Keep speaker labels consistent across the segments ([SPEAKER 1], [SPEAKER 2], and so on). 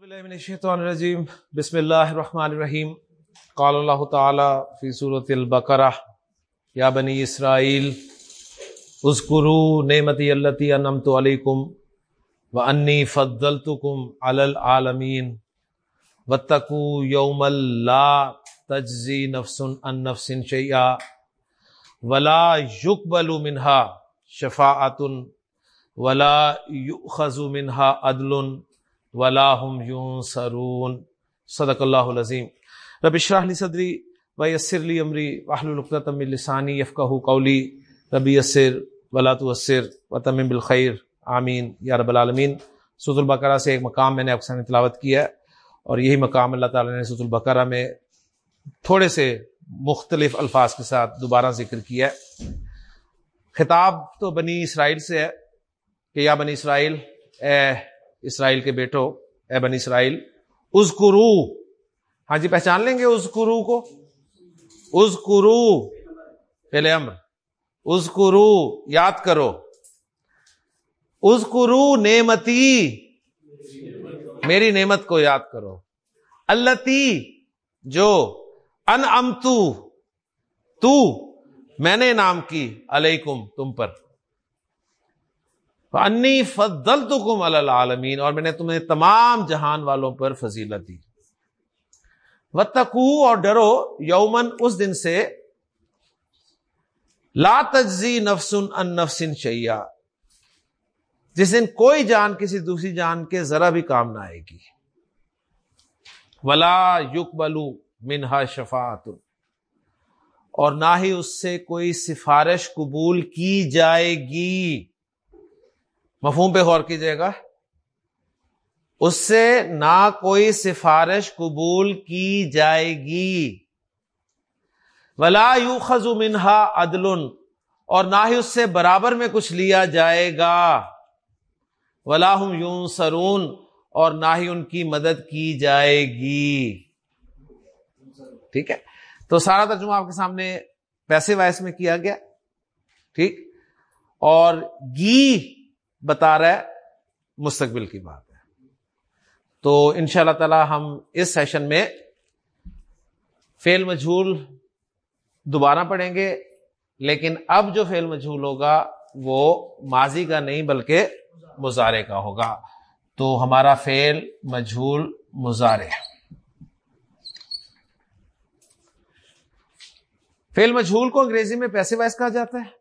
[SPEAKER 1] باللہ من الشیطان الرجیم۔ بسم اللہ الرحمن الرحیم۔ قال اللہ تعالی فی سورة البقرہ، یا بنی اسرائیل، اذکروا نعمتی اللتی انمت علیکم وانی فضلتکم علی العالمین واتقوا یوما لا تجزی نفس عن نفس شیئا ولا یقبل منها شفاعت ولا یؤخذ منها عدل ولاحم یون سرون صدق اللہ العظیم. رب اشرح لی صدری و یسر لی امری. واحلل العقدۃ من لسانی یفقهوا قولی. رب یسر ولا تؤثر وتمم بالخیر. آمین. یا رب العالمین. سورۃ البقرہ سے ایک مقام میں نے آپ تلاوت کیا ہے اور یہی مقام اللہ تعالی نے سورۃ البقرہ میں تھوڑے سے مختلف الفاظ کے ساتھ دوبارہ ذکر کیا ہے. خطاب تو بنی اسرائیل سے ہے کہ یا بنی اسرائیل، اے اسرائیل کے بیٹو، اے بنی اسرائیل از کرو ہاں جی پہچان لیں گے از کرو کو؟ از کرو پہلے امر۔ از کرو یاد کرو۔ از کرو نعمتی۔ میری نعمت کو یاد کرو۔ اللہ جو ان امتو تو میں نے نام کی علیکم تم پر۔ انی فضل تو کم العالمین اور میں نے تمہیں تمام جہان والوں پر فضیلت دی۔ و تکو اور ڈرو یومن اس دن سے۔ لا تجزی نفسن ان نفسن شیا جس دن کوئی جان کسی دوسری جان کے ذرا بھی کام نہ آئے گی۔ ولا یق بلو منہا شفات اور نہ ہی اس سے کوئی سفارش قبول کی جائے گی۔ مفہوم پہ غور کیجیے گا۔ اس سے نہ کوئی سفارش قبول کی جائے گی۔ ولا یو خزو منہا عدل، اور نہ ہی اس سے برابر میں کچھ لیا جائے گا۔ ولا ہم یون سرون اور نہ ہی ان کی مدد کی جائے گی۔ ٹھیک ہے؟ تو سارا ترجمہ آپ کے سامنے پیسے وائس میں کیا گیا۔ ٹھیک؟ اور گی بتا رہا ہے، مستقبل کی بات ہے۔ تو ان شاء اللہ تعالی ہم اس سیشن میں فیل مجھول دوبارہ پڑھیں گے، لیکن اب جو فیل مجھول ہوگا، وہ ماضی کا نہیں بلکہ مظاہرے کا ہوگا۔ تو ہمارا فیل مجھول مظاہرے فیل مجھول کو انگریزی میں پیسے وائس کہا جاتا ہے۔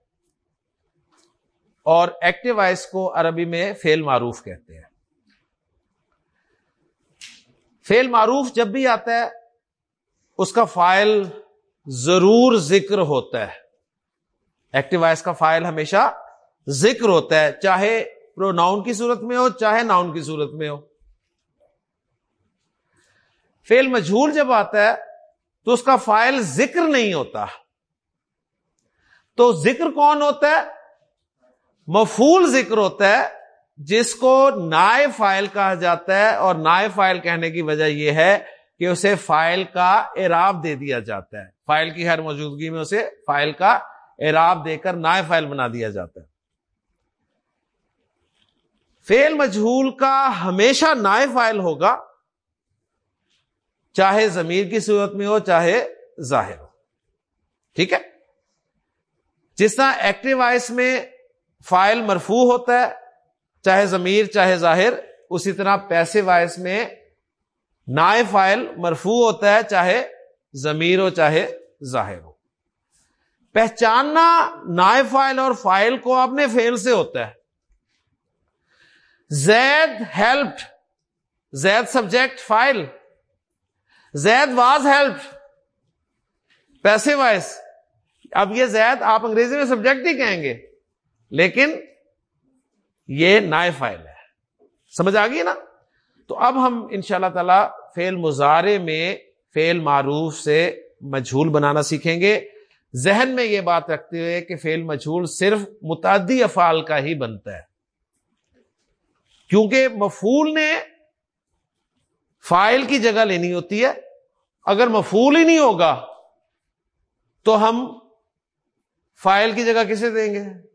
[SPEAKER 1] اور ایکٹیو وائس کو عربی میں فیل معروف کہتے ہیں۔ فیل معروف جب بھی آتا ہے، اس کا فائل ضرور ذکر ہوتا ہے۔ ایکٹیو وائس کا فائل ہمیشہ ذکر ہوتا ہے، چاہے پرو ناؤن کی صورت میں ہو، چاہے ناؤن کی صورت میں ہو۔ فیل مجھول جب آتا ہے، تو اس کا فائل ذکر نہیں ہوتا۔ تو ذکر کون ہوتا ہے؟ مفول ذکر ہوتا ہے، جس کو نائے فائل کہا جاتا ہے، اور نائے فائل کہنے کی وجہ یہ ہے کہ اسے فائل کا اعراب دے دیا جاتا ہے۔ فائل کی ہر موجودگی میں اسے فائل کا اعراب دے کر نائے فائل بنا دیا جاتا ہے۔ فیل مجہول کا ہمیشہ نائے فائل ہوگا، چاہے ضمیر کی صورت میں ہو، چاہے ظاہر ہو۔ ٹھیک ہے؟ جس طرح ایکٹیو وائس میں فائل مرفو ہوتا ہے، چاہے ضمیر، چاہے ظاہر، اسی طرح پیسے وائس میں نائے فائل مرفو ہوتا ہے، چاہے ضمیر ہو، چاہے ظاہر ہو۔ پہچاننا نائے فائل اور فائل کو اپنے فیل سے ہوتا ہے۔ Zaid helped, Zaid subject file, Zaid was help passive voice. اب یہ زید آپ انگریزی میں سبجیکٹ ہی کہیں گے۔ لیکن یہ نائے فائل ہے۔ سمجھ آ گئی نا؟ تو اب ہم ان شاء اللہ تعالی فیل مظاہرے میں فیل معروف سے مجھول بنانا سیکھیں گے۔ ذہن میں یہ بات رکھتے ہوئے کہ فیل مجھول صرف متعدی افعال کا ہی بنتا ہے۔ کیونکہ مفول نے فائل کی جگہ لینی ہوتی ہے۔ اگر مفول ہی نہیں ہوگا تو ہم فائل کی جگہ کسے دیں گے؟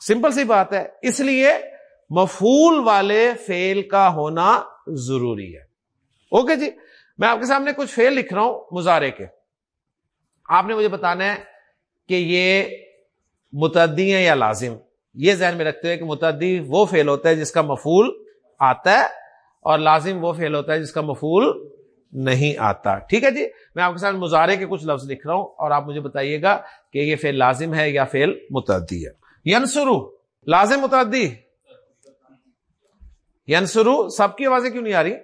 [SPEAKER 1] سمپل سی بات ہے۔ اس لیے مفول والے فیل کا ہونا ضروری ہے۔ اوکے جی میں آپ کے سامنے کچھ فیل لکھ رہا ہوں مظاہرے کے۔ آپ نے مجھے بتانا ہے کہ یہ متعدی ہے یا لازم؟ یہ ذہن میں رکھتے ہوئے کہ متعدی وہ فیل ہوتا ہے جس کا مفول آتا ہے اور لازم وہ فیل ہوتا ہے جس کا مفول نہیں آتا۔ ٹھیک ہے جی میں آپ کے ساتھ مظاہرے کے کچھ لفظ لکھ رہا ہوں اور آپ مجھے بتائیے گا کہ یہ فیل لازم ہے یا فیل متعدی ہے۔ ینسرو لازم متعدی۔ ینسرو سب کی آوازیں کیوں نہیں آ رہی؟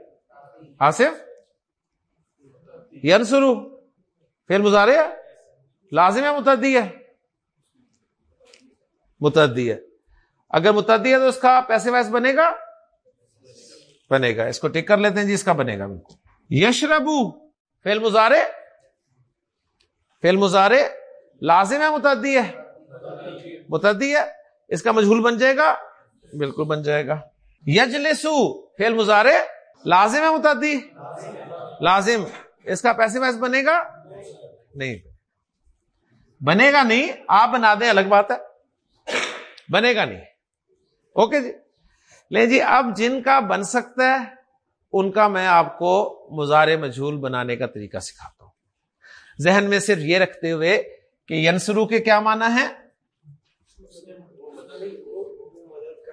[SPEAKER 1] آصف؟ ینسرو فیل مظاہرے لازم ہے متعدی ہے؟ متعدی ہے۔ اگر متعدی ہے تو اس کا پیسے ویس بنے گا؟ بنے گا۔ اس کو ٹک کر لیتے ہیں جی اس کا بنے گا یشربو۔ فیل مزارے فیل مزارے لازم ہے متعدی ہے۔ متعدی ہے اس کا مجھول بن جائے گا، بالکل بن جائے گا۔ یجلسو فیل مزارے لازم ہے متعدی لازم۔ اس کا پیسے ویس بنے گا؟ نہیں۔ بنے گا نہیں، آپ بنا دیں، الگ بات ہے۔ بنے گا نہیں۔ اوکے جی۔ لے جی اب جن کا بن سکتا ہے، ان کا میں آپ کو مزار مجھول بنانے کا طریقہ سکھاتا ہوں۔ ذہن میں صرف یہ رکھتے ہوئے کہ ینسرو کے کیا مانا ہے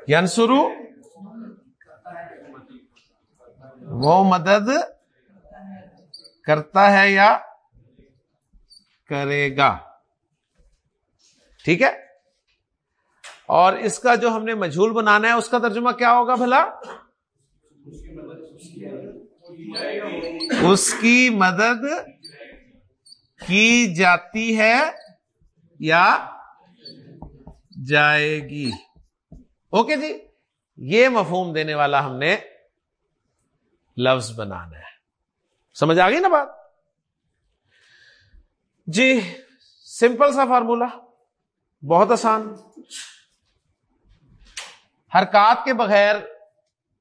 [SPEAKER 1] ینسرو وہ مدد کرتا ہے یا کرے گا؟ ٹھیک ہے؟ اور اس کا جو ہم نے مجھول بنانا ہے، اس کا ترجمہ کیا ہوگا بھلا؟ اس کی مدد کی جاتی ہے یا جائے گی؟ اوکے جی؟ یہ مفہوم دینے والا ہم نے لفظ بنانا ہے۔ سمجھ آ گئی نا بات؟ جی سمپل سا فارمولا، بہت آسان۔ حرکات کے بغیر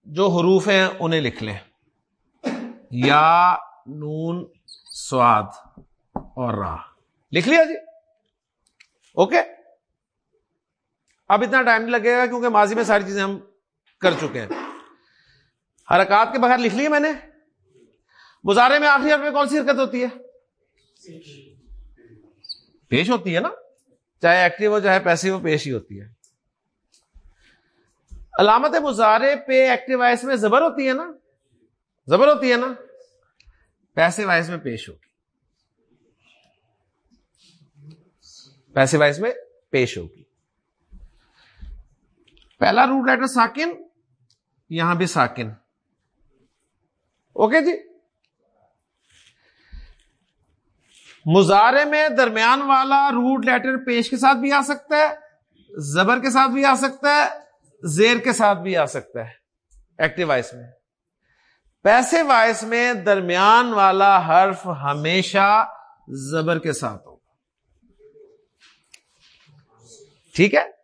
[SPEAKER 1] جو حروف ہیں انہیں لکھ لیں۔ یا، نون، سواد اور راہ لکھ لیا جی؟ اوکے؟ اب اتنا ٹائم نہیں لگے گا کیونکہ ماضی میں ساری چیزیں ہم کر چکے ہیں۔ حرکات کے بغیر لکھ لیے میں نے۔ مظاہرے میں آخری حرف میں کون سی حرکت ہوتی ہے؟ پیش ہوتی ہے نا۔ چاہے ایکٹیو ہو، چاہے پیسے ہو، پیش ہی ہوتی ہے۔ علامت مظاہرے پہ ایکٹیو وائس میں زبر ہوتی ہے نا۔ زبر ہوتی ہے نا۔ پیسے وائس میں پیش ہوگی۔ پیسے وائس میں پیش ہوگی۔ پہلا روٹ لیٹر ساکن، یہاں بھی ساکن۔ اوکے جی؟ مظاہرے میں درمیان والا روٹ لیٹر پیش کے ساتھ بھی آ سکتا ہے، زبر کے ساتھ بھی آ سکتا ہے، زیر کے ساتھ بھی آ سکتا ہے ایکٹیو وائس میں۔ پیسے وائس میں درمیان والا حرف ہمیشہ زبر کے ساتھ ہوگا۔ ٹھیک ہے؟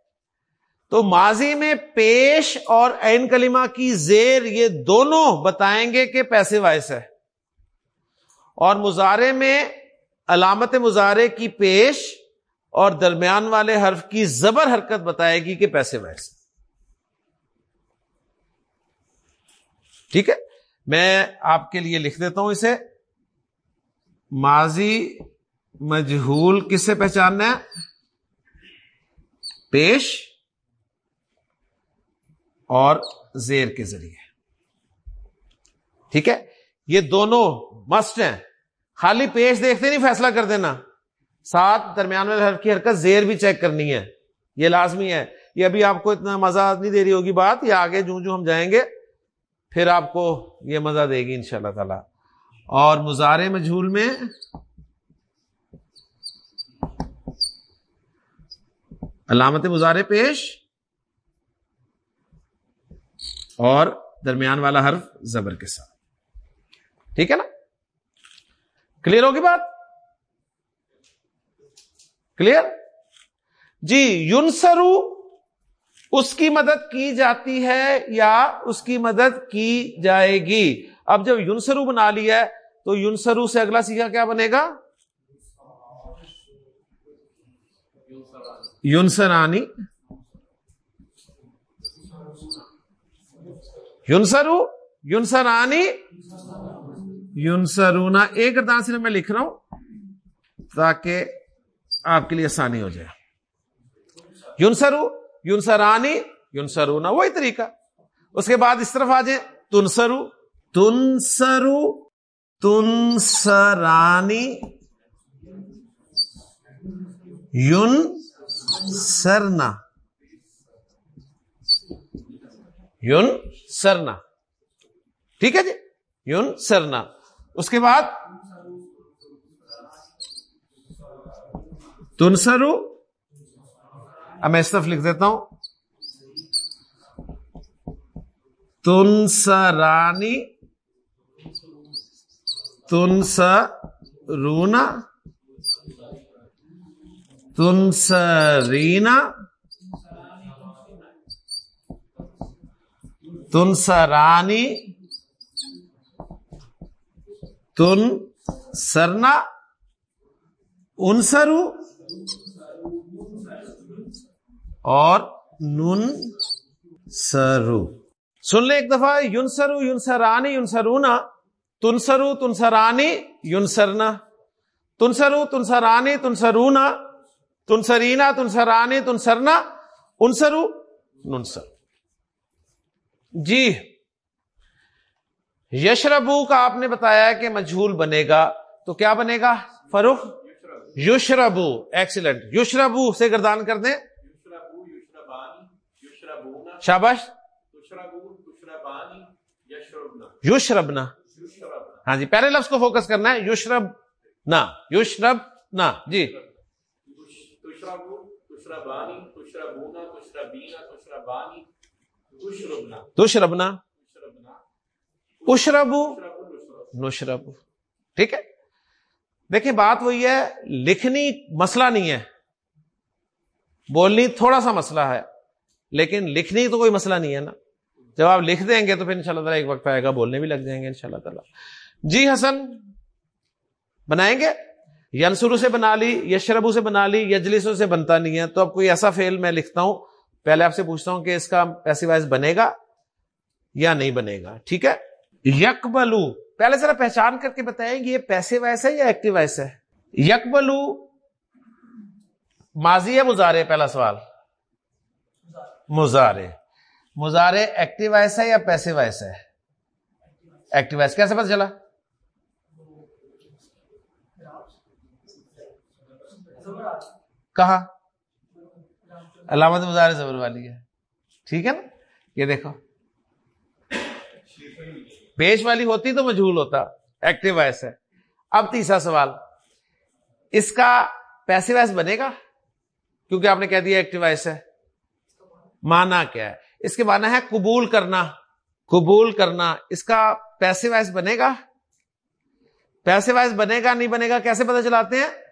[SPEAKER 1] تو ماضی میں پیش اور این کلمہ کی زیر یہ دونوں بتائیں گے کہ پیسے وائس ہے۔ اور مظاہرے میں علامت مظاہرے کی پیش اور درمیان والے حرف کی زبر حرکت بتائے گی کہ پیسے وائس ٹھیک ہے؟ میں آپ کے لیے لکھ دیتا ہوں اسے۔ ماضی مجہول کس سے پہچاننا ہے؟ پیش اور زیر کے ذریعے۔ ٹھیک ہے؟ یہ دونوں مسٹ ہیں۔ خالی پیش دیکھتے نہیں، فیصلہ کر دینا۔ ساتھ درمیان والے حرف کی حرکت زیر بھی چیک کرنی ہے۔ یہ لازمی ہے۔ یہ ابھی آپ کو اتنا مزہ نہیں دے رہی ہوگی بات، یہ آگے جو جو ہم جائیں گے، پھر آپ کو یہ مزہ دے گی ان شاء اللہ تعالی۔ اور مزارے مجھول میں علامت مزارے پیش۔ اور درمیان والا حرف زبر کے ساتھ۔ ٹھیک ہے نا؟ کلیئر ہوگی بات؟ کلیئر جی یونسرو اس کی مدد کی جاتی ہے یا اس کی مدد کی جائے گی؟ اب جب یونسرو بنا لیا ہے تو یونسرو سے اگلا سیکھا کیا بنے گا؟ یونسرانی یونسرو یونسرانی یونسرونا ایک گردان صرف میں لکھ رہا ہوں تاکہ آپ کے لیے آسانی ہو جائے۔ یونسرو یونسرانی یونسرونا وہی طریقہ۔ اس کے بعد اس طرف آ جائیں۔ تنسرو تنسرو تنسرانی یون سرنا یون سرنا۔ ٹھیک ہے جی؟ یون سرنا۔ اس کے بعد تنسرو۔ اب میں اس طرف لکھ دیتا ہوں۔ تنسرانی۔ تنسرونا۔ تنسرینا۔ تنسرانی تن سرنا انسرو اور نن سرو سن لیں ایک دفعہ یونسرو یونسرانی یونسرونا تنسرو تنسرانی یونسرنا تنسرو تنسرانی تنسرونا تنسرینا تنسرانی تنسرنا انسرو ننسر جی۔ یشربو کا آپ نے بتایا کہ مجھول بنے گا تو کیا بنے گا؟ فروخ یشربو ایکسیلنٹ یشربو سے گردان کر دیں۔ شابش یشربنا۔ ہاں جی پہلے لفظ کو فوکس کرنا ہے۔ یشرب نہ یشرب نہ جی تشربنا اشربو۔ نشرب ٹھیک ہے؟ دیکھیں بات وہی ہے لکھنی مسئلہ نہیں ہے۔ بولنی تھوڑا سا مسئلہ ہے لیکن لکھنی تو کوئی مسئلہ نہیں ہے نا۔ جب آپ لکھ دیں گے تو پھر ان شاء اللہ تعالیٰ ایک وقت آئے گا بولنے بھی لگ جائیں گے ان شاء اللہ تعالیٰ جی حسن بنائیں گے؟ ینسرو سے بنا لی یشربو سے بنا لی یجلسوں سے بنتا نہیں ہے۔ تو اب کوئی ایسا فیل میں لکھتا ہوں پہلے آپ سے پوچھتا ہوں کہ اس کا پیسے وائز بنے گا یا نہیں بنے گا؟ ٹھیک ہے؟ یکبلو پہلے ذرا پہچان کر کے بتائیں گے یہ پیسے وائس ہے یا ایکٹیو وائس ہے؟ یکبلو ماضی ہے مزارے پہلا سوال۔ مزارے مزارے ایکٹیو وائس ہے یا پیسے وائس ہے؟ ایکٹیو وائس کیسے پتا چلا؟ کہاں؟ علامت مزار زبر والی ہے۔ ٹھیک ہے نا؟ یہ دیکھو۔ پیش والی ہوتی تو مجھول ہوتا ایکٹیو وائس ہے۔ اب تیسرا سوال۔ اس کا پیسے وائس بنے گا؟ کیونکہ آپ نے کہہ دیا ایکٹیو وائس ہے۔ مانا کیا ہے؟ اس کے مانا ہے قبول کرنا۔ قبول کرنا۔ اس کا پیسے وائس بنے گا؟ پیسے وائس بنے گا نہیں بنے گا؟ کیسے پتہ چلاتے ہیں؟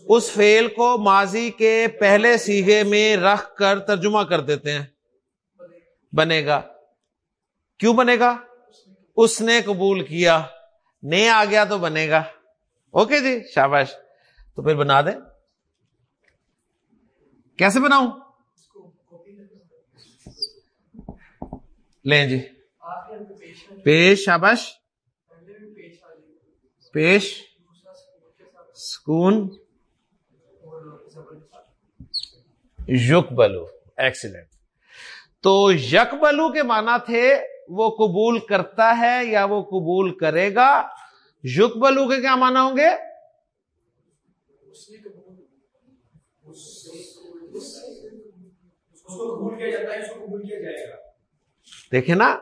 [SPEAKER 1] اس فیل کو ماضی کے پہلے سیگے میں رکھ کر ترجمہ کر دیتے ہیں۔ بنے گا۔ کیوں بنے گا؟ اس نے قبول کیا۔ نہیں آ گیا تو بنے گا۔ اوکے جی شاباش۔ تو پھر بنا دیں۔ کیسے بناؤں؟ لیں جی۔ پیش، شاباش۔ پیش۔ سکون۔ یک بلو ایکسیلنٹ تو یک بلو کے معنی تھے، وہ قبول کرتا ہے یا وہ قبول کرے گا؟ یک بلو کے کیا مانا ہوں گے؟ دیکھیں نا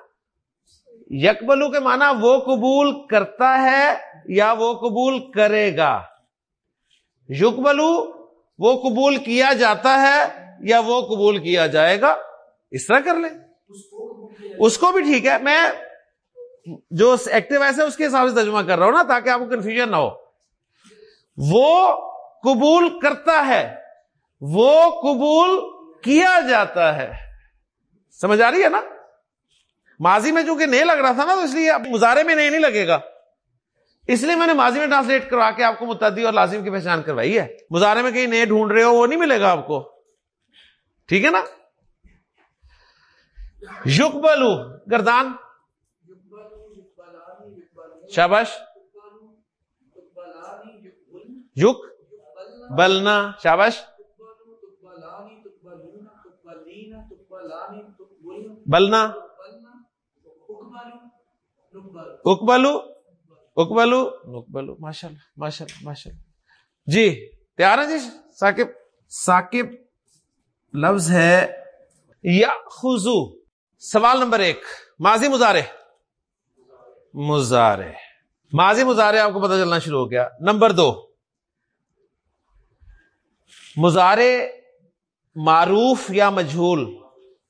[SPEAKER 1] یکبلو کے معنی وہ قبول کرتا ہے یا وہ قبول کرے گا؟ یکبلو وہ قبول کیا جاتا ہے یا وہ قبول کیا جائے گا؟ اس طرح کر لیں۔ اس کو بھی ٹھیک ہے۔ میں جو ایکٹیو ایسے اس کے حساب سے ترجمہ کر رہا ہوں نا، تاکہ آپ کو کنفیوژن نہ ہو۔ وہ قبول کرتا ہے۔ وہ قبول کیا جاتا ہے۔ سمجھ آ رہی ہے نا؟ ماضی میں چونکہ نہیں لگ رہا تھا نا، تو اس لیے اب مظاہرے میں نہیں لگے گا۔ اس لیے میں نے ماضی میں ٹرانسلیٹ کروا کے آپ کو متعدی اور لازم کی پہچان کروائی ہے۔ مظاہرے میں کہیں نئے ڈھونڈ رہے ہو، وہ نہیں ملے گا آپ کو۔ ٹھیک ہے نا؟ یق بلو گردان۔ شابش یق۔ بلنا۔ شابش بلنا۔ اکبلو اکبلو نکبلو ماشاء اللہ ماشاء اللہ ماشاء اللہ جی تیار ہے جی؟ ثاقب ثاقب لفظ ہے یا خزو سوال نمبر ایک ماضی مزارے مزارے ماضی مزارے آپ کو پتہ چلنا شروع ہو گیا۔ نمبر دو مزارے معروف یا مجھول؟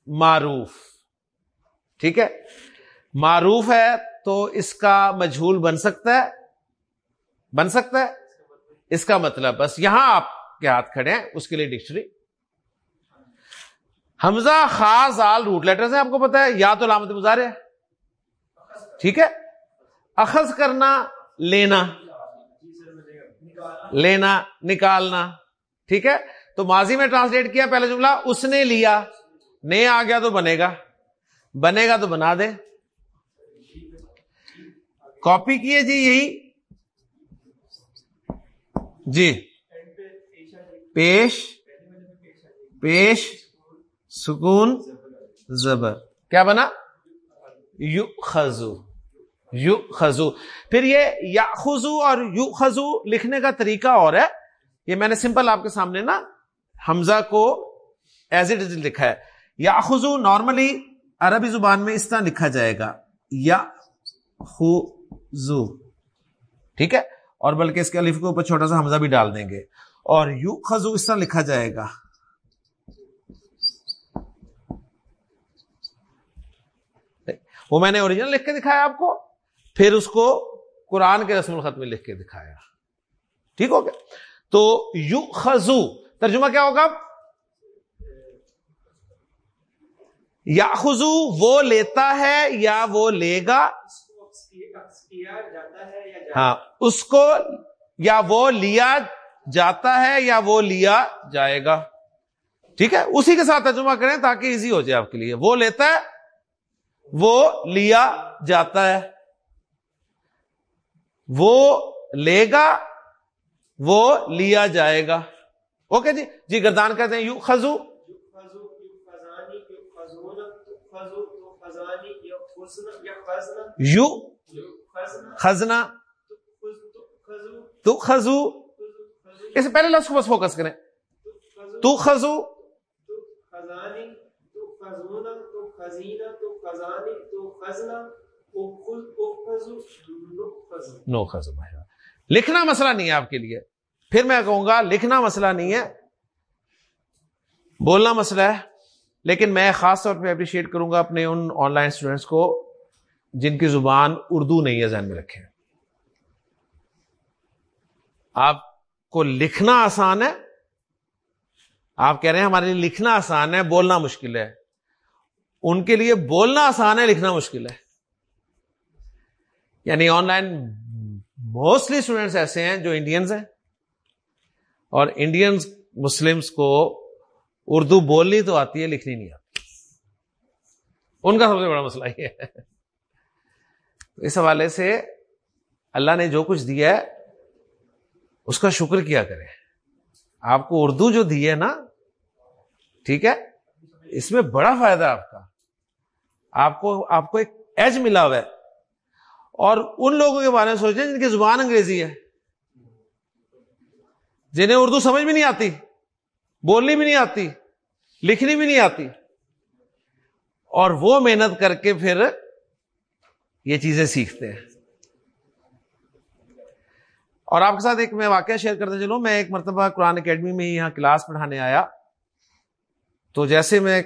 [SPEAKER 1] معروف۔ ٹھیک ہے؟ معروف ہے تو اس کا مجھول بن سکتا ہے؟ بن سکتا ہے؟ اس کا مطلب بس یہاں آپ کے ہاتھ کھڑے ہیں، اس کے لیے ڈکشنری۔ حمزہ خاص آل روٹ لیٹر آپ کو پتا ہے، یا تو علامت مظاہرے ٹھیک ہے؟ اخذ کرنا، لینا۔ لینا، نکالنا۔ ٹھیک ہے؟ تو ماضی میں ٹرانسلیٹ کیا پہلا جملہ، اس نے لیا۔ نہیں آ گیا تو بنے گا۔ بنے گا تو بنا دے۔ کاپی کیے جی یہی؟ جی۔ پیش۔ پیش۔ سکون۔ زبر۔ کیا بنا؟ یو خزو یو خزو پھر یہ یا خزو اور یو خزو لکھنے کا طریقہ اور ہے۔ یہ میں نے سمپل آپ کے سامنے نا حمزہ کو ایز اٹ از لکھا ہے۔ یا خزو نارملی عربی زبان میں اس طرح لکھا جائے گا۔ یا خو خزو ٹھیک ہے؟ اور بلکہ اس کے الف کے اوپر چھوٹا سا حمزہ بھی ڈال دیں گے۔ اور یو خزو اس طرح لکھا جائے گا۔ وہ میں نے اوریجنل لکھ کے دکھایا آپ کو، پھر اس کو قرآن کے رسم الخط میں لکھ کے دکھایا۔ ٹھیک ہو گیا؟ تو یو خزو، ترجمہ کیا ہوگا؟ یا خزو، وہ لیتا ہے یا وہ لے گا؟ ہاں اس کو یا وہ لیا جاتا ہے یا وہ لیا جائے گا۔ ٹھیک ہے؟ اسی کے ساتھ ترجمہ کریں تاکہ ایزی ہو جائے آپ کے لیے۔ وہ لیتا ہے وہ لیا جاتا ہے۔ وہ لے گا وہ لیا جائے گا۔ اوکے جی؟ جی گردان کہتے ہیں یو خزو۔ یو خزنا تو خزو اس سے پہلے لفظ کو بس فوکس کریں۔ تو خزو نو خزو لکھنا مسئلہ نہیں ہے آپ کے لیے۔ پھر میں کہوں گا، لکھنا مسئلہ نہیں ہے۔ بولنا مسئلہ ہے۔ لیکن میں خاص طور پہ اپریشیٹ کروں گا اپنے ان آن لائن اسٹوڈینٹس کو۔ جن کی زبان اردو نہیں ہے ذہن میں رکھے آپ کو لکھنا آسان ہے۔ آپ کہہ رہے ہیں ہمارے لیے لکھنا آسان ہے، بولنا مشکل ہے۔ ان کے لیے بولنا آسان ہے، لکھنا مشکل ہے۔ یعنی آن لائن موسٹلی اسٹوڈینٹس ایسے ہیں جو انڈینز ہیں۔ اور انڈینز مسلمس کو اردو بولنی تو آتی ہے، لکھنی نہیں آتی۔ ان کا سب سے بڑا مسئلہ یہ ہے۔ اس حوالے سے اللہ نے جو کچھ دیا ہے، اس کا شکر کیا کرے آپ کو اردو جو دی ہے نا، ٹھیک ہے، اس میں بڑا فائدہ آپ کا۔ آپ کو آپ کو ایک ایج ملا ہوا ہے۔ اور ان لوگوں کے بارے میں سوچیں جن کی زبان انگریزی ہے۔ جنہیں اردو سمجھ بھی نہیں آتی، بولنی بھی نہیں آتی، لکھنی بھی نہیں آتی۔ اور وہ محنت کر کے پھر یہ چیزیں سیکھتے ہیں۔ اور آپ کے ساتھ ایک میں واقعہ شیئر کرتے چلوں۔ میں ایک مرتبہ قرآن اکیڈمی میں یہاں کلاس پڑھانے آیا۔ تو جیسے میں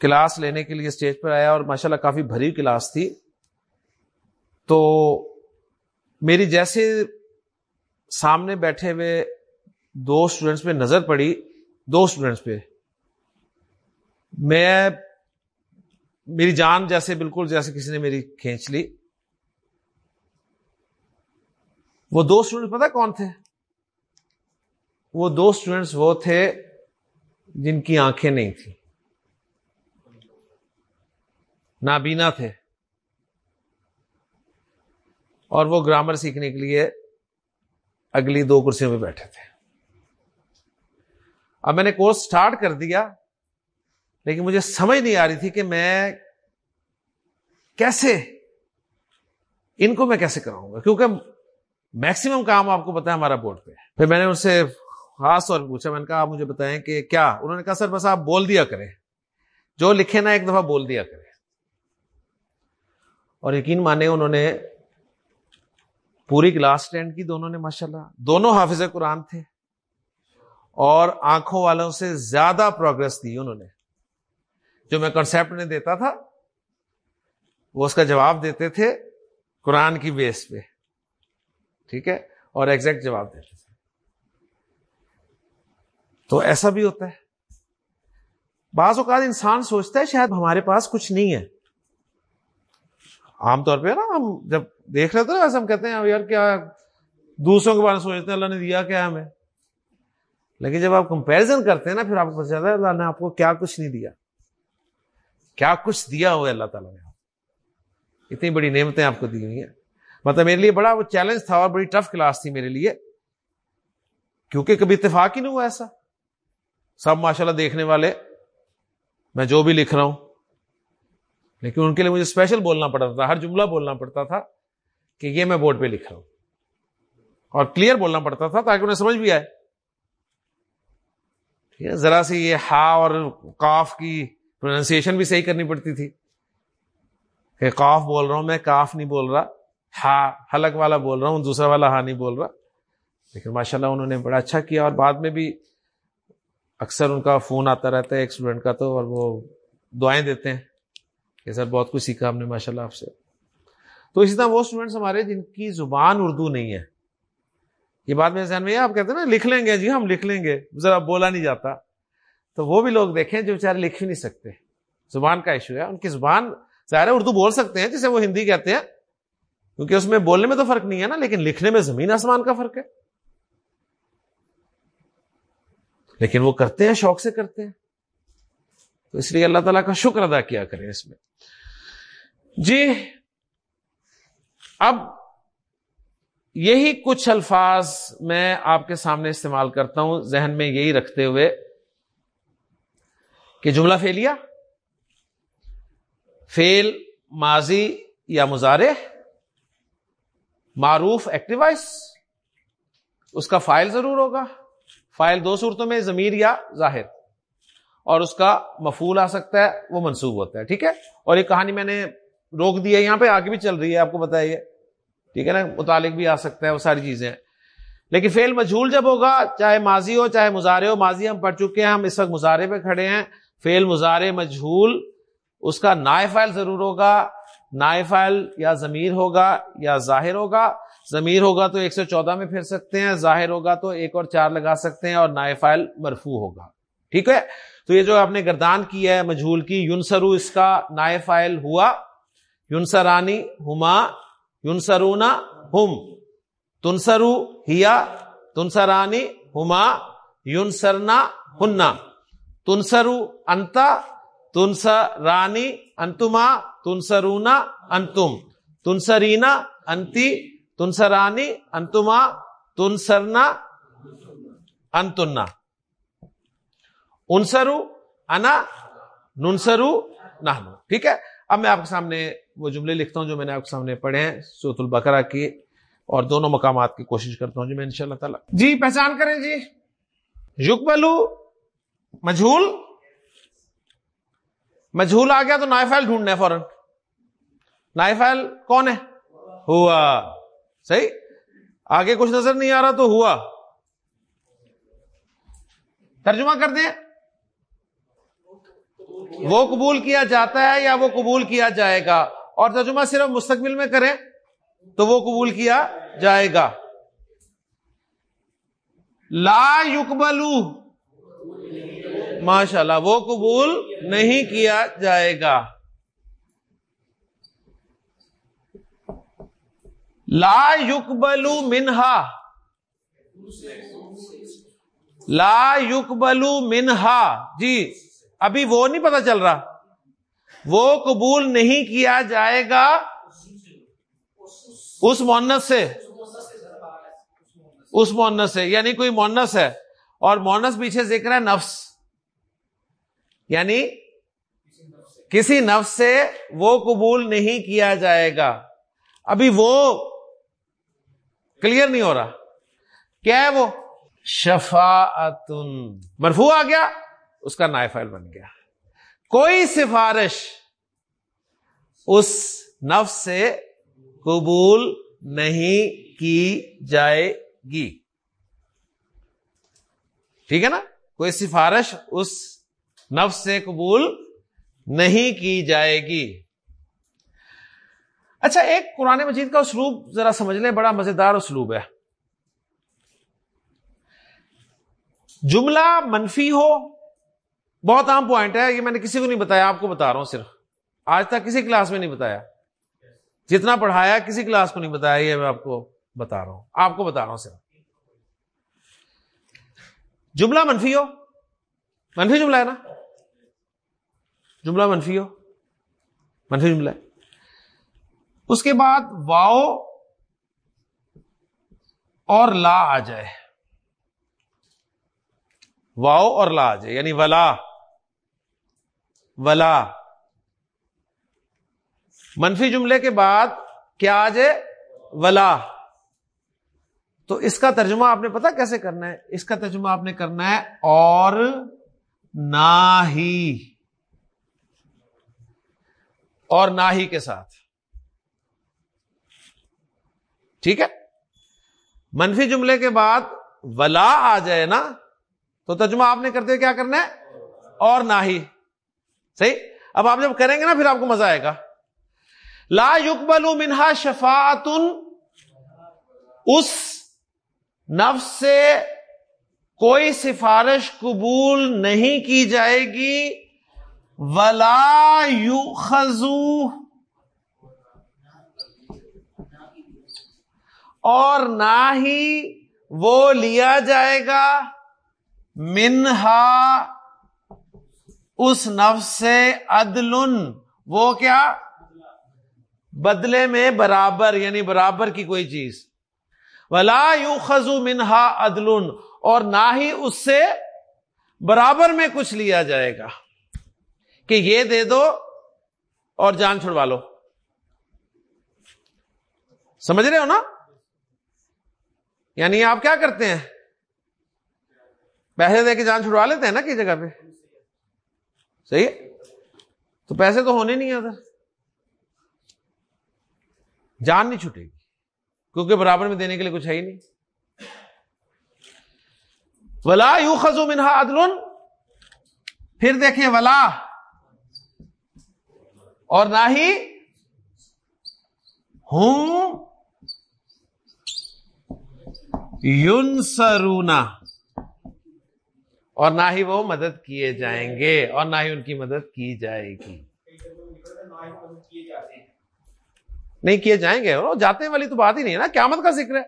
[SPEAKER 1] کلاس لینے کے لیے اسٹیج پر آیا اور ماشاء اللہ کافی بھری کلاس تھی۔ تو میری جیسے سامنے بیٹھے ہوئے دو اسٹوڈینٹس پہ نظر پڑی۔ دو اسٹوڈینٹس پہ۔ میں میری جان جیسے بالکل جیسے کسی نے میری کھینچ لی۔ وہ دو اسٹوڈینٹ پتا کون تھے؟ وہ دو اسٹوڈینٹس وہ تھے جن کی آنکھیں نہیں تھیں۔ نابینا تھے۔ اور وہ گرامر سیکھنے کے لیے اگلی دو کرسیوں پہ بیٹھے تھے۔ اب میں نے کورس سٹارٹ کر دیا۔ لیکن مجھے سمجھ نہیں آ رہی تھی کہ میں کیسے ان کو میں کیسے کراؤں گا؟ کیونکہ میکسیمم کام آپ کو بتایا ہمارا بورڈ پہ۔ پھر میں نے ان سے خاص طور پہ پوچھا، میں نے کہا، آپ مجھے بتائیں کہ کیا؟ انہوں نے کہا، سر، بس آپ بول دیا کریں۔ جو لکھے نا، ایک دفعہ بول دیا کریں۔ اور یقین مانے، انہوں نے پوری کلاس اسٹینڈ کی، دونوں نے ماشاء اللہ دونوں حافظ قرآن تھے اور آنکھوں والوں سے زیادہ پروگرس دی انہوں نے۔ جو میں کنسپٹ نے دیتا تھا، وہ اس کا جواب دیتے تھے قرآن کی بیس پہ۔ ٹھیک ہے؟ اور ایگزیکٹ جواب دیتے تھے۔ تو ایسا بھی ہوتا ہے۔ بعض اوقات انسان سوچتا ہے شاید ہمارے پاس کچھ نہیں ہے۔ عام طور پہ نا ہم جب دیکھ رہے تھے نا ایسا ہم کہتے ہیں یار کیا دوسروں کے بارے میں سوچتے ہیں، اللہ نے دیا کیا ہمیں؟ لیکن جب آپ کمپیرزن کرتے ہیں نا، پھر آپ کو پتا چلتا ہے، اللہ نے آپ کو کیا کچھ نہیں دیا۔ کیا کچھ دیا ہوا اللہ تعالیٰ نے اتنی بڑی نعمتیں آپ کو دی ہوئی ہیں۔ مطلب میرے لیے بڑا وہ چیلنج تھا اور بڑی ٹف کلاس تھی میرے لیے۔ کیونکہ کبھی اتفاق ہی نہیں ہوا ایسا۔ سب ماشاء اللہ دیکھنے والے، میں جو بھی لکھ رہا ہوں، لیکن ان کے لیے مجھے اسپیشل بولنا پڑتا تھا، ہر جملہ بولنا پڑتا تھا کہ یہ میں بورڈ پہ لکھ رہا ہوں۔ اور کلیئر بولنا پڑتا تھا تاکہ انہیں سمجھ بھی آئے۔ ذرا سی یہ ہا اور کاف کی پروننسیشن بھی صحیح کرنی پڑتی تھی۔ کہ کاف بول رہا ہوں، میں کاف نہیں بول رہا، ہا، حلق والا بول رہا ہوں، دوسرا والا ہا نہیں بول رہا۔ لیکن ماشاء اللہ انہوں نے بڑا اچھا کیا، اور بعد میں بھی اکثر ان کا فون آتا رہتا ہے ایک اسٹوڈنٹ کا تو، اور وہ دعائیں دیتے ہیں کہ سر بہت کچھ سیکھا ہم نے ماشاء اللہ آپ سے۔ تو اسی طرح وہ اسٹوڈنٹس ہمارے جن کی زبان اردو نہیں ہے، یہ بات میرے ذہن میں آپ کہتے ہیں نا، لکھ لیں گے جی ہم لکھ لیں گے، ذرا بولا نہیں جاتا۔ تو وہ بھی لوگ دیکھیں جو بےچارے لکھ ہی نہیں سکتے۔ زبان کا ایشو ہے۔ ان کی زبان ظاہر اردو بول سکتے ہیں، جسے وہ ہندی کہتے ہیں۔ کیونکہ اس میں بولنے میں تو فرق نہیں ہے نا، لیکن لکھنے میں زمین آسمان کا فرق ہے۔ لیکن وہ کرتے ہیں، شوق سے کرتے ہیں۔ تو اس لیے اللہ تعالیٰ کا شکر ادا کیا کریں اس میں۔ جی اب یہی کچھ الفاظ میں آپ کے سامنے استعمال کرتا ہوں، ذہن میں یہی رکھتے ہوئے۔ کہ جملہ فیلیا فیل، ماضی یا مزارے معروف ایکٹیوائز اس کا فائل ضرور ہوگا۔ فائل دو صورتوں میں ضمیر یا ظاہر۔ اور اس کا مفول آ سکتا ہے، وہ منسوب ہوتا ہے، ٹھیک ہے؟ اور یہ کہانی میں نے روک دی ہے، یہاں پہ آگے بھی چل رہی ہے، آپ کو بتائیے ٹھیک ہے نا؟ متعلق بھی آ سکتا ہے، وہ ساری چیزیں۔ لیکن فیل مجھول جب ہوگا، چاہے ماضی ہو، چاہے مظاہرے ہو، ماضی ہم پڑھ چکے ہیں، ہم اس وقت مظاہرے پہ کھڑے ہیں۔ فیل مظاہرے مجھول، اس کا نائے فائل ضرور ہوگا، نائے فائل یا ضمیر ہوگا یا ظاہر ہوگا، ضمیر ہوگا تو ایک سو چودہ میں پھر سکتے ہیں، ظاہر ہوگا تو ایک اور چار لگا سکتے ہیں اور نائے فائل مرفو ہوگا۔ ٹھیک ہے؟ تو یہ جو آپ نے گردان کی ہے مجھول کی یونسرو اس کا نائے فائل ہوا یونسرانی ہما یونسرونا ہم تنسرو ہیا تنسرانی ہما یونسرنا ہننا تنسرو انتا تنسرانی انتما تنسرونا انتم تنسرینا انتی تنسرانی انتما تنسرنا انتنا انسرو انا ننسرو نہ ٹھیک ہے اب میں آپ کے سامنے وہ جملے لکھتا ہوں جو میں نے آپ کے سامنے پڑھے ہیں سوت البقرہ کی اور دونوں مقامات کی کوشش کرتا ہوں جی میں ان شاء اللہ تعالی جی پہچان کریں جی۔ یقبلو مجھول؟ مجھول آ گیا تو نائفائل ڈھونڈنا ہے فوراً۔ نائفائل کون ہے؟ ہوا۔ صحیح؟ آگے کچھ نظر نہیں آ رہا تو ہوا۔ ترجمہ کر دیں وہ قبول کیا جاتا ہے یا وہ قبول کیا جائے گا؟ اور ترجمہ صرف مستقبل میں کریں تو وہ قبول کیا جائے گا۔ لا یقبلو۔ ماشاء اللہ وہ قبول نہیں کیا جائے گا۔ لا یقبلو منہا۔ لا یقبلو منہا۔ جی ابھی وہ نہیں پتا چل رہا۔ وہ قبول نہیں کیا جائے گا اس مونت سے۔ اس مونس سے یعنی کوئی مونس ہے۔ اور مونس پیچھے ذکر ہے نفس۔ یعنی کسی نفس سے وہ قبول نہیں کیا جائے گا۔ ابھی وہ کلیئر نہیں ہو رہا۔ کیا ہے وہ؟ شفاعت مرفوع آ گیا، اس کا نائفائل بن گیا۔ کوئی سفارش اس نفس سے قبول نہیں کی جائے گی۔ ٹھیک ہے نا؟ کوئی سفارش اس نفس سے قبول نہیں کی جائے گی۔ اچھا ایک قرآن مجید کا اسلوب ذرا سمجھ لیں، بڑا مزیدار اسلوب ہے۔ جملہ منفی ہو، بہت عام پوائنٹ ہے، یہ میں نے کسی کو نہیں بتایا، آپ کو بتا رہا ہوں صرف۔ آج تک کسی کلاس میں نہیں بتایا۔ جتنا پڑھایا، کسی کلاس کو نہیں بتایا، یہ میں آپ کو بتا رہا ہوں۔ آپ کو بتا رہا ہوں صرف۔ جملہ منفی ہو، منفی جملہ ہے نا؟ جملہ منفی ہو، منفی جملہ ہے۔ اس کے بعد واؤ اور لا آ جائے۔ واؤ اور لا آ جائے یعنی ولا۔ ولا۔ منفی جملے کے بعد کیا آ جائے؟ ولا۔ تو اس کا ترجمہ آپ نے پتا کیسے کرنا ہے؟ اس کا ترجمہ آپ نے کرنا ہے اور نہ ہی اور نہ ہی کے ساتھ۔ ٹھیک ہے؟ منفی جملے کے بعد ولا آ جائے نا، تو ترجمہ آپ نے کرتے ہوئے کیا کرنا ہے؟ اور نہ ہی۔ صحیح؟ اب آپ جب کریں گے نا، پھر آپ کو مزہ آئے گا۔ لا یقبل منہا شفاعت اس نفس سے کوئی سفارش قبول نہیں کی جائے گی ولا یو خزو اور نہ ہی وہ لیا جائے گا، منہا، اس نفس سے عدل وہ کیا؟ بدلے میں برابر یعنی برابر کی کوئی چیز۔ ولا یو خزو منہا عدل اور نہ ہی اس سے برابر میں کچھ لیا جائے گا۔ کہ یہ دے دو اور جان چھڑوا لو۔ سمجھ رہے ہو نا؟ یعنی آپ کیا کرتے ہیں؟ پیسے دے کے جان چھڑوا لیتے ہیں نا کسی جگہ پہ۔ صحیح ہے؟ تو پیسے تو ہونے نہیں ادھر۔ جان نہیں چھٹے گی۔ کیونکہ برابر میں دینے کے لیے کچھ ہے ہی نہیں۔ ولا یو خزو منہا عدل۔ پھر دیکھیں ولا۔ اور نہ ہی ہوں یون سرونا اور نہ ہی وہ مدد کیے جائیں گے، اور نہ ہی ان کی مدد کی جائے گی۔ نہیں کیے جائیں گے جاتے والی تو بات ہی نہیں ہے نا، قیامت کا ذکر ہے۔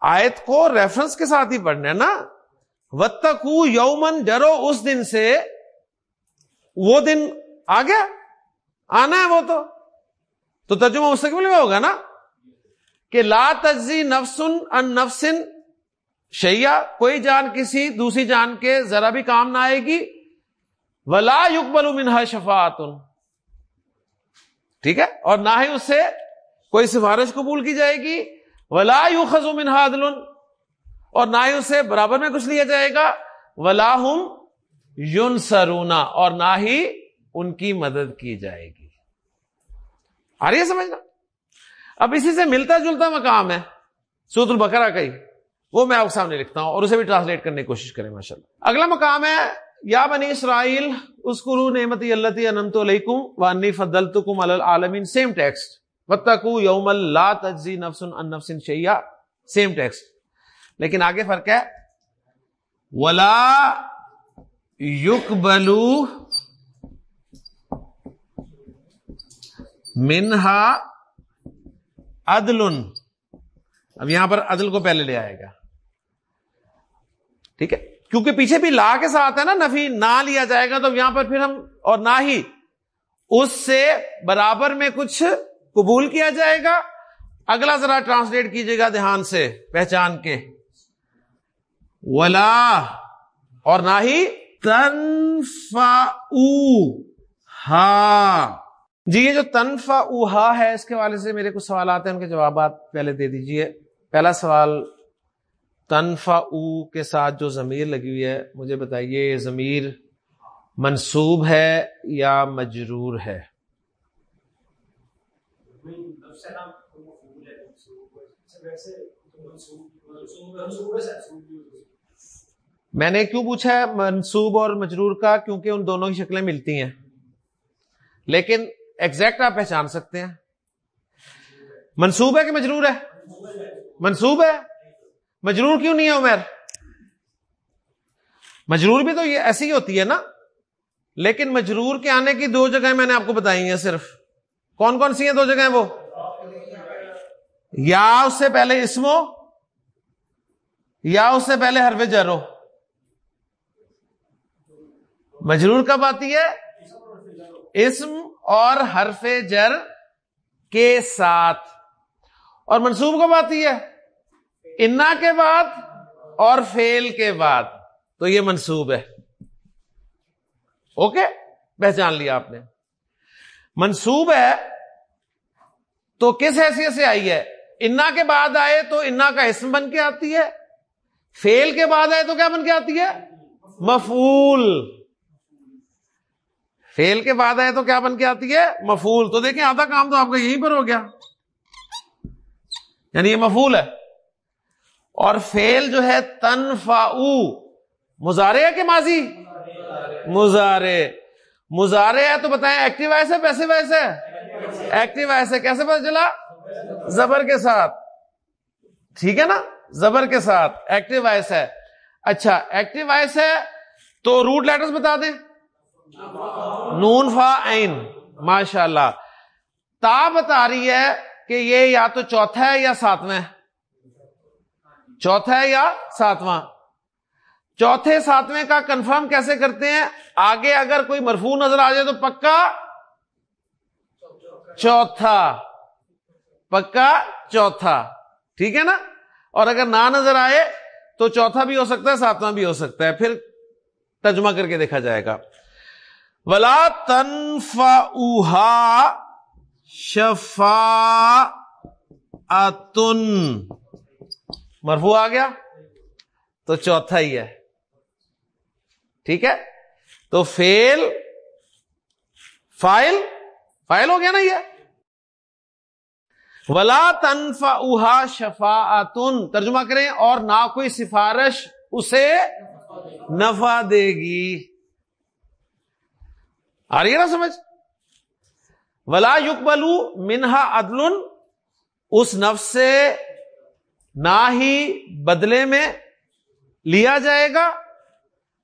[SPEAKER 1] آیت کو ریفرنس کے ساتھ ہی پڑھنا نا۔ وتکو یومن ڈرو اس دن سے۔ وہ دن آ گیا۔ آنا ہے وہ تو۔ تو ترجمہ مستقبل میں ہوگا نا؟ کہ لا تجزی نفسن ان نفسن شیا کوئی جان کسی، دوسری جان کے ذرا بھی کام نہ آئے گی۔ ولا یقبل منہا شفاعت ٹھیک ہے؟ اور نہ ہی اس سے کوئی سفارش قبول کی جائے گی۔ ولا یو منہا عدل اور نہ ہی اس سے برابر میں کچھ لیا جائے گا۔ ولا ہم یون سرونا اور نہ ہی ان کی مدد کی جائے گی۔ آ رہی ہے سمجھنا اب اسی سے ملتا جلتا مقام ہے۔ سوت البکرا کا ہی۔ وہ میں آپ کے سامنے لکھتا ہوں اور اسے بھی ٹرانسلیٹ کرنے کی کوشش کریں ماشاء اللہ اگلا مقام ہے، یا بنی اسرائیل اسکرو نعمتی اللہ انمت علیکم وانی فضلتکم علی العالمین۔ سیم ٹیکسٹ وتقو یوم لا تجزی نفس ان نفس شیئا۔ سیم ٹیکسٹ لیکن آگے فرق ہے۔ ولا یقبلو منہا عدل اب یہاں پر عدل کو پہلے لے آئے گا۔ ٹھیک ہے؟ کیونکہ پیچھے بھی لا کے ساتھ ہے نا، نفی نہ لیا جائے گا تو یہاں پر پھر ہم، اور نہ ہی اس سے برابر میں کچھ قبول کیا جائے گا۔ اگلا ذرا ٹرانسلیٹ کیجیے گا دھیان سے، پہچان کے۔ ولا، اور نہ ہی تنفا ہا جی یہ جو تنفا اوہا ہے، اس کے والے سے میرے کچھ سوالات ہیں، ان کے جوابات پہلے دے دیجیے۔ پہلا سوال تنفا او کے ساتھ جو ضمیر لگی ہوئی ہے، مجھے بتائیے، یہ ضمیر منصوب ہے یا مجرور ہے؟ میں نے کیوں پوچھا ہے منصوب اور مجرور کا؟ کیونکہ ان دونوں کی شکلیں ملتی ہیں۔ لیکن ایگزیکٹ آپ پہچان سکتے ہیں۔ منصوب ہے کہ مجرور ہے؟ منصوب ہے؟ مجرور کیوں نہیں ہے عمر؟ مجرور بھی تو یہ ایسی ہی ہوتی ہے نا۔ لیکن مجرور کے آنے کی دو جگہیں میں نے آپ کو بتائی ہیں صرف۔ کون کون سی ہیں دو جگہیں وہ؟ یا اس سے پہلے اسمو یا اس سے پہلے حرف جرو مجرور کب آتی ہے؟ اسم اور حرف جر کے ساتھ۔ اور منصوب کب آتی ہے؟ انا کے بعد اور فیل کے بعد۔ تو یہ منصوب ہے۔ اوکے؟ پہچان لیا آپ نے۔ منصوب ہے تو کس حیثیت سے آئی ہے؟ انا کے بعد آئے تو انا کا اسم بن کے آتی ہے۔ فیل کے بعد آئے تو کیا بن کے آتی ہے؟ مفول فیل کے بعد آئے تو کیا بن کے آتی ہے؟ مفول تو دیکھیں، آدھا کام تو آپ کا یہیں پر ہو گیا۔ یعنی یہ مفول ہے۔ اور فیل جو ہے تنفا مزارے ہے کہ ماضی؟ مزارے مزارے ہے تو بتائیں ایکٹیو ایسے پیسے ویسے ایکٹیو ایسے کیسے پتا چلا؟ زبر کے ساتھ۔ ٹھیک ہے نا؟ زبر کے ساتھ۔ ایکٹیو وائس ہے۔ اچھا ایکٹیو وائس ہے تو روٹ لیٹرز بتا دیں۔ نون فا این ماشاء اللہ تا بتا رہی ہے کہ یہ یا تو چوتھا ہے یا ساتواں چوتھا ہے یا ساتواں؟ چوتھے ساتویں کا کنفرم کیسے کرتے ہیں؟ آگے اگر کوئی مرفو نظر آ جائے تو پکا چوتھا۔ پکا چوتھا۔ ٹھیک ہے نا؟ اور اگر نہ نظر آئے تو چوتھا بھی ہو سکتا ہے، ساتواں بھی ہو سکتا ہے۔ پھر ترجمہ کر کے دیکھا جائے گا۔ ولا تنفا اوہا شفا اتن مرفو آ گیا؟ تو چوتھا ہی ہے۔ ٹھیک ہے؟ تو فیل فائل فائل ہو گیا نا یہ؟ ولا تنفا اوہا شفا ترجمہ کریں اور نہ کوئی سفارش اسے نفع دے گی۔ آ رہی ہے نا سمجھ؟ ولا یق بلو منہا عدل، اس نفس سے نہ ہی بدلے میں لیا جائے گا۔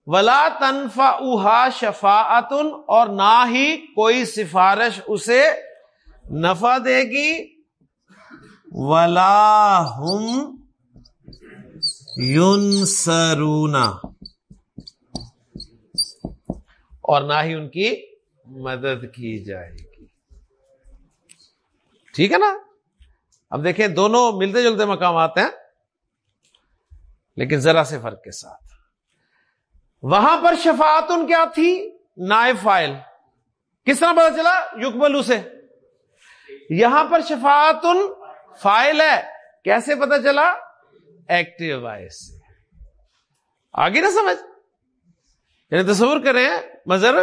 [SPEAKER 1] ولا تنفا اوہا شفا اور نہ ہی کوئی سفارش اسے نفع دے گی۔ ولا ہم یون سرونا اور نہ ہی ان کی مدد کی جائے گی۔ ٹھیک ہے نا؟ اب دیکھیں، دونوں ملتے جلتے مقامات ہیں، لیکن ذرا سے فرق کے ساتھ۔ وہاں پر شفاعت ان کیا تھی؟ نائب فائل۔ کس طرح پتا چلا؟ یقبلو سے۔ یہاں پر شفاعت ان فائل ہے۔ کیسے پتا چلا؟ ایکٹیو وائس سے۔ آگے نا سمجھ۔ یعنی تصور کریں مظر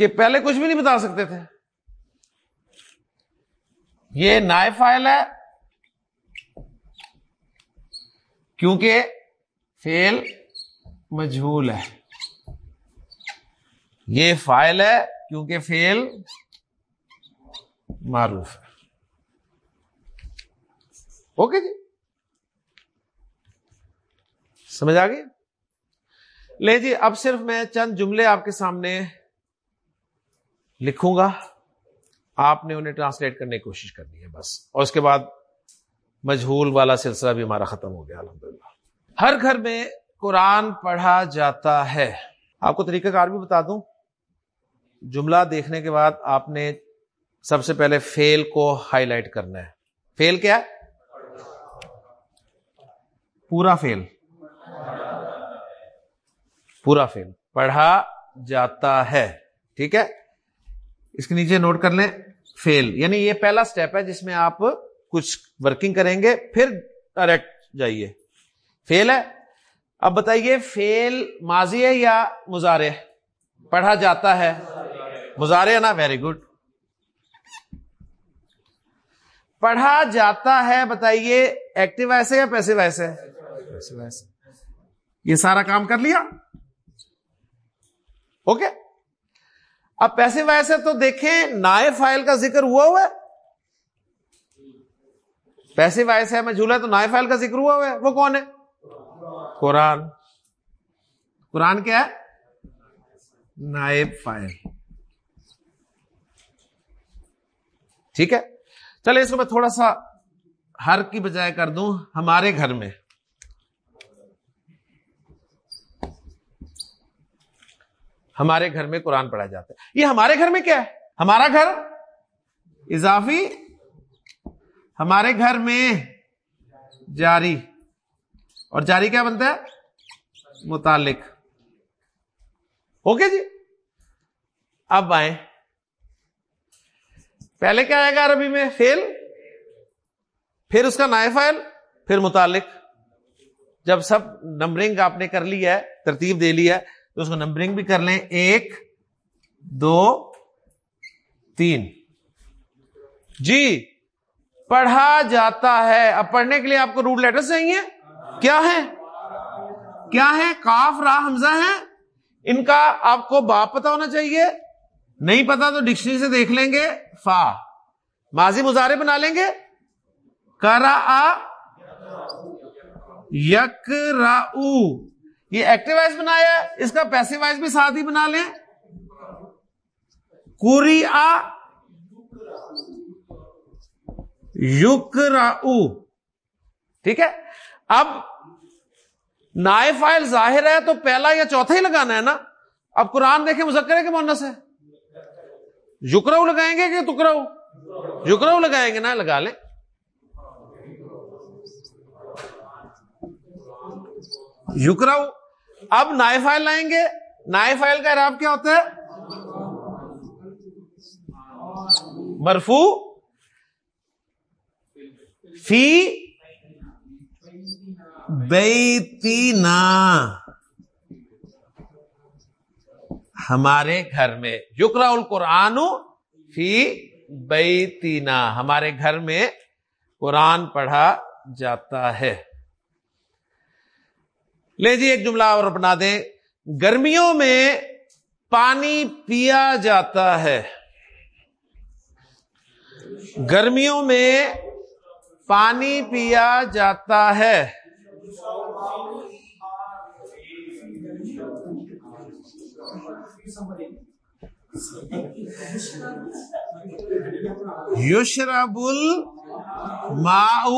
[SPEAKER 1] کہ پہلے کچھ بھی نہیں بتا سکتے تھے۔ یہ نائب فائل ہے۔ کیونکہ فیل مجھول ہے۔ یہ فائل ہے کیونکہ فیل معروف ہے۔ اوکے جی۔ سمجھ آ گئی؟ لے جی اب صرف میں چند جملے آپ کے سامنے لکھوں گا۔ آپ نے انہیں ٹرانسلیٹ کرنے کی کوشش کرنی ہے بس۔ اور اس کے بعد مجہول والا سلسلہ بھی ہمارا ختم ہو گیا الحمد ہر گھر میں قرآن پڑھا جاتا ہے۔ آپ کو طریقہ کار بھی بتا دوں۔ جملہ دیکھنے کے بعد آپ نے سب سے پہلے فیل کو ہائی لائٹ کرنا ہے۔ فیل کیا ہے؟ پورا فیل پورا فیل پڑھا جاتا ہے۔ ٹھیک ہے؟ اس کے نیچے نوٹ کر لیں فیل یعنی یہ پہلا سٹیپ ہے جس میں آپ کچھ ورکنگ کریں گے پھر ڈائریکٹ جائیے. فیل ہے؟ اب بتائیے فیل ماضی ہے یا مزارے پڑھا جاتا ہے. مزارے نا؟ ویری گڈ پڑھا جاتا ہے بتائیے ایکٹیو ویسے یا پیسے ویسے ویسے یہ سارا کام کر لیا؟ اوکے اب پیسے ویسے تو دیکھیں، نائے فائل کا ذکر ہوا ہوا ہے۔ پیسے ویسے میں جھولا تو نائے فائل کا ذکر ہوا ہوا ہے۔ وہ کون ہے؟ قرآن۔ قرآن کیا ہے؟ نائب فائل۔ ٹھیک ہے؟ چلے، اس کو میں تھوڑا سا ہر کی بجائے کر دوں ہمارے گھر میں۔ ہمارے گھر میں قرآن پڑھا جاتا ہے۔ یہ ہمارے گھر میں کیا ہے؟ ہمارا گھر اضافی، ہمارے گھر میں جاری۔ اور جاری کیا بنتا ہے؟ متعلق۔ اوکے جی؟ اب آئیں۔ پہلے کیا آئے گا عربی میں؟ فیل پھر اس کا نائ فائل پھر متعلق۔ جب سب نمبرنگ آپ نے کر لی ہے، ترتیب دے لی ہے تو اس کو نمبرنگ بھی کر لیں۔ ایک، دو، تین۔ جی پڑھا جاتا ہے۔ اب پڑھنے کے لیے آپ کو روٹ لیٹر چاہیے۔ کیا ہے کیا ہے کاف راہ حمزہ ہے ان کا آپ کو باپ پتا ہونا چاہیے۔ نہیں پتا تو ڈکشنری سے دیکھ لیں گے۔ فا۔ ماضی مظاہرے بنا لیں گے۔ کرا یک یہ ایکٹیو وائز بنایا ہے، اس کا پیسے وائز بھی ساتھ ہی بنا لیں۔ کوری آ ٹھیک ہے؟ اب نائے فائل ظاہر ہے تو پہلا یا چوتھا ہی لگانا ہے نا؟ اب قرآن دیکھیں مذکر ہے کہ مونس ہے یکرو لگائیں گے کہ تکرو یکرو لگائیں گے نا، لگا لیں۔ یکرو اب نائے فائل لائیں گے۔ نائے فائل کا عراب کیا ہوتا ہے؟ مرفو فی بیتینا۔ ہمارے گھر میں یقرا القرآن فی بیتینا۔ ہمارے گھر میں قرآن پڑھا جاتا ہے۔ لے جی ایک جملہ اور اپنا دیں۔ گرمیوں میں پانی پیا جاتا ہے۔ گرمیوں میں پانی پیا جاتا ہے۔ یشرب الماء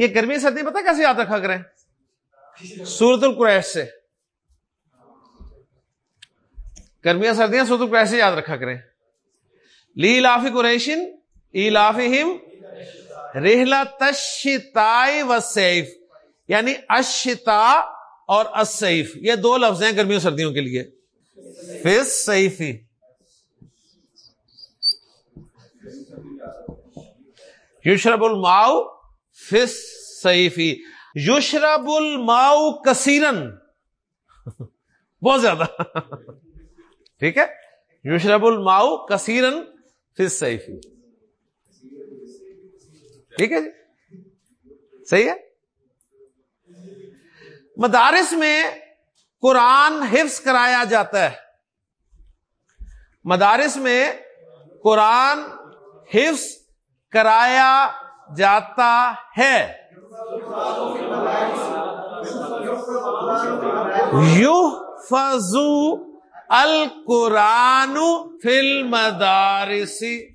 [SPEAKER 1] یہ گرمی سردی پتا کیسے یاد رکھا کریں؟ سورت القریش سے۔ گرمیاں سردیاں سورت القریش سے یاد رکھا کریں۔ لی لافی قریشن ای لافہم رحلا تشتائی و سیف یعنی اشتا اور اسیف یہ دو لفظ ہیں گرمیوں سردیوں کے لیے۔ فیس سیفی یشرب الماؤ فس سیفی یشرب الماؤ کثیرن. بہت زیادہ. ٹھیک ہے؟ یشرب الماؤ کثیرن فس سیفی ٹھیک ہے جی؟ صحیح ہے؟ مدارس میں قرآن حفظ کرایا جاتا ہے. مدارس میں قرآن حفظ کرایا جاتا ہے۔ یو فضو القرآن فل مدارسی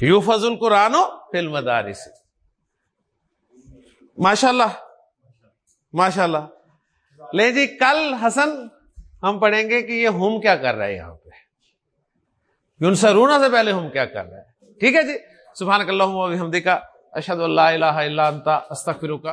[SPEAKER 1] یو فض القرآن فل مدارسی ماشاء اللہ ماشاء اللہ لے جی کل حسن، ہم پڑھیں گے کہ یہ ہوم کیا کر رہے ہیں یہاں پہ۔ کہ ان سے رونا سے پہلے ہم کیا کر رہے ہیں؟ ٹھیک ہے جی؟ سبحان اللہ ہم دیکھا اشد اللہ الہ الا انت استغفرک